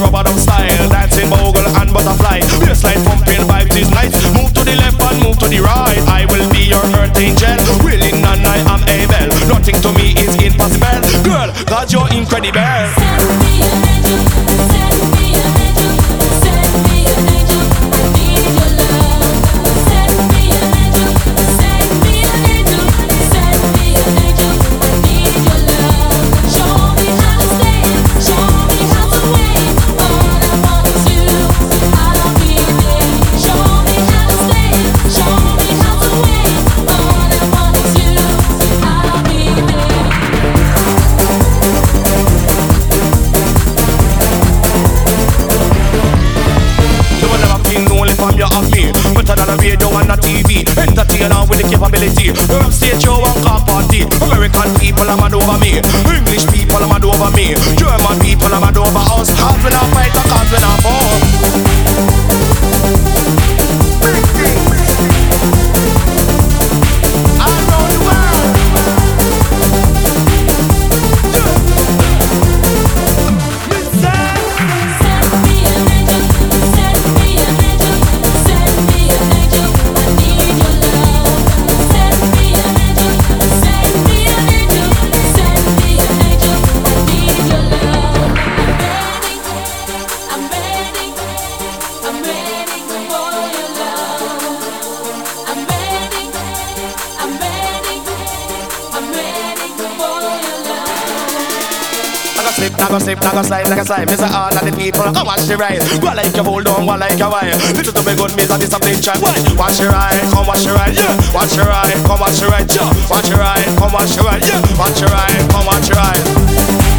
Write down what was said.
rub-a-dub style, dancing bogle and butterfly. Bassline pumping, vibes is nice. Move to the left and move to the right. better than a radio and a TV. Entertainer with the capability. World stage show and car party. American people are mad over me. English people are mad over me. German people are mad over us. Half and half slip, now go slip, now go slide like a slide. Miss all of the people, come watch the ride. One like your hold on, one like your wife. Little to me good, miss a something child. Why? Watch your ride, come watch your ride, yeah. Watch your ride, come watch your ride, yeah. Watch your ride, come watch your ride, yeah. Watch your ride, come watch your ride.